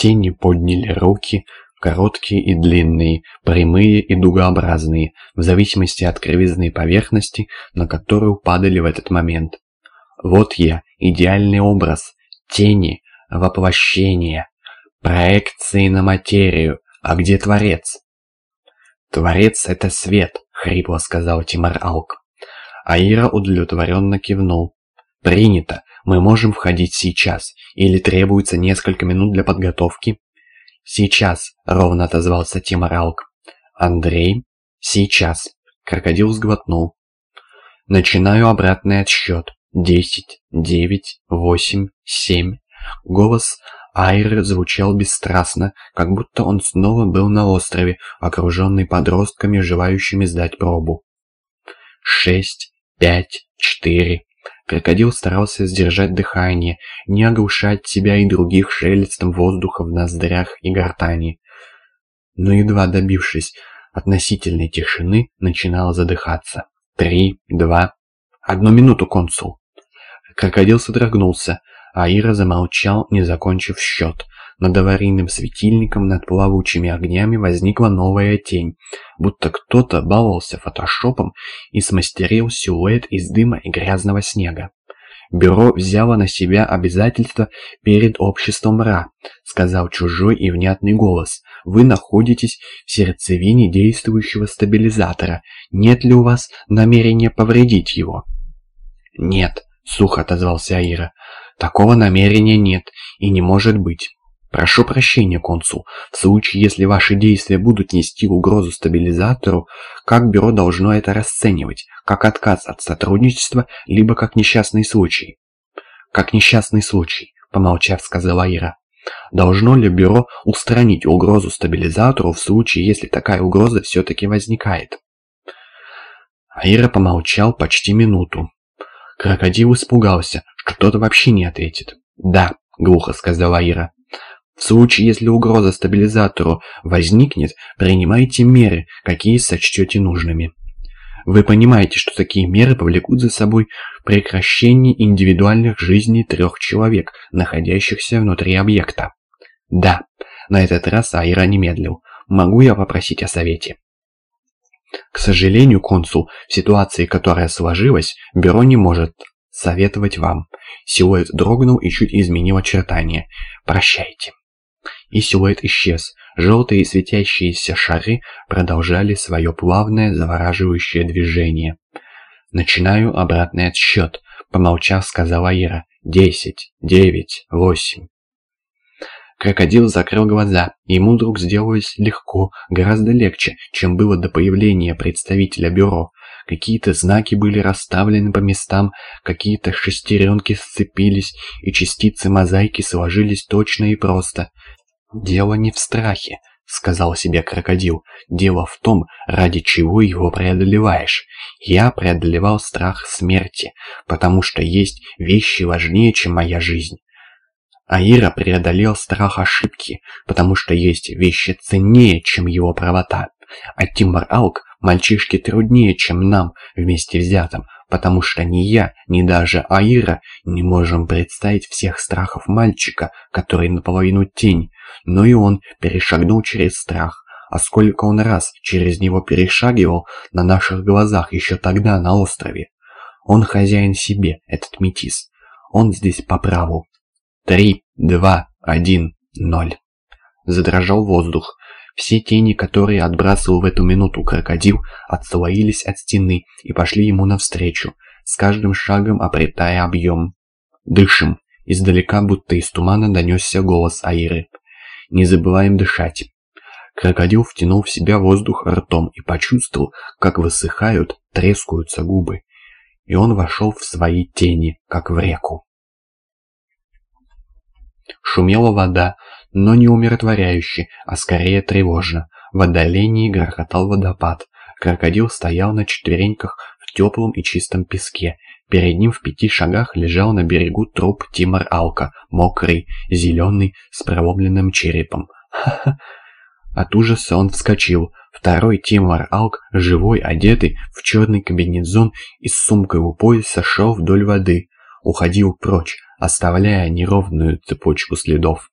Тени подняли руки, короткие и длинные, прямые и дугообразные, в зависимости от кривизны поверхности, на которую падали в этот момент. Вот я, идеальный образ, тени, воплощение, проекции на материю, а где Творец? Творец — это свет, хрипло сказал Тимар Алк. Аира удовлетворенно кивнул. «Принято. Мы можем входить сейчас. Или требуется несколько минут для подготовки?» «Сейчас», — ровно отозвался Тимар Алк. «Андрей?» «Сейчас». Крокодил сглотнул. «Начинаю обратный отсчет. Десять, девять, восемь, семь». Голос Айры звучал бесстрастно, как будто он снова был на острове, окруженный подростками, желающими сдать пробу. «Шесть, пять, четыре». Крокодил старался сдержать дыхание, не оглушать себя и других шелестом воздуха в ноздрях и гортани. Но едва добившись относительной тишины, начинал задыхаться. «Три, два...» «Одну минуту, консул!» Крокодил содрогнулся, а Ира замолчал, не закончив счет. Над аварийным светильником над плавучими огнями возникла новая тень, будто кто-то баловался фотошопом и смастерил силуэт из дыма и грязного снега. «Бюро взяло на себя обязательства перед обществом РА», — сказал чужой и внятный голос. «Вы находитесь в сердцевине действующего стабилизатора. Нет ли у вас намерения повредить его?» «Нет», — сухо отозвался Аира. «Такого намерения нет и не может быть». Прошу прощения, консул. В случае, если ваши действия будут нести угрозу стабилизатору, как бюро должно это расценивать? Как отказ от сотрудничества, либо как несчастный случай? Как несчастный случай, помолчав, сказала Ира. Должно ли бюро устранить угрозу стабилизатору в случае, если такая угроза все-таки возникает? Аира помолчал почти минуту. Крокодил испугался, что кто-то вообще не ответит. «Да», — глухо сказала Аира. В случае, если угроза стабилизатору возникнет, принимайте меры, какие сочтете нужными. Вы понимаете, что такие меры повлекут за собой прекращение индивидуальных жизней трех человек, находящихся внутри объекта. Да, на этот раз Айра не медлил. Могу я попросить о совете? К сожалению, консул, в ситуации, которая сложилась, бюро не может советовать вам. Силуэт дрогнул и чуть изменил очертания. Прощайте и силуэт исчез. Желтые светящиеся шары продолжали свое плавное, завораживающее движение. «Начинаю обратный отсчет», — помолчав, сказала Ира. «Десять, девять, восемь». Крокодил закрыл глаза, и ему вдруг сделалось легко, гораздо легче, чем было до появления представителя бюро. Какие-то знаки были расставлены по местам, какие-то шестеренки сцепились, и частицы мозаики сложились точно и просто. «Дело не в страхе», — сказал себе крокодил. «Дело в том, ради чего его преодолеваешь. Я преодолевал страх смерти, потому что есть вещи важнее, чем моя жизнь. Аира преодолел страх ошибки, потому что есть вещи ценнее, чем его правота. А Тимбар Алк мальчишки труднее, чем нам вместе взятым, потому что ни я, ни даже Аира не можем представить всех страхов мальчика, который наполовину тень, но и он перешагнул через страх. А сколько он раз через него перешагивал на наших глазах еще тогда на острове. Он хозяин себе, этот метис. Он здесь по праву. Три, два, один, ноль. Задрожал воздух. Все тени, которые отбрасывал в эту минуту крокодил, отслоились от стены и пошли ему навстречу, с каждым шагом обретая объем. «Дышим!» Издалека, будто из тумана, донесся голос Аиры. «Не забываем дышать!» Крокодил втянул в себя воздух ртом и почувствовал, как высыхают, трескаются губы. И он вошел в свои тени, как в реку. Шумела вода, но не умиротворяюще, а скорее тревожно. В отдалении грохотал водопад. Крокодил стоял на четвереньках в теплом и чистом песке. Перед ним в пяти шагах лежал на берегу труп Тимар Алка, мокрый, зеленый, с проломленным черепом. Ха-ха! От ужаса он вскочил. Второй Тимар Алк, живой, одетый, в черный комбинезон и с сумкой у пояса, шел вдоль воды. Уходил прочь, оставляя неровную цепочку следов.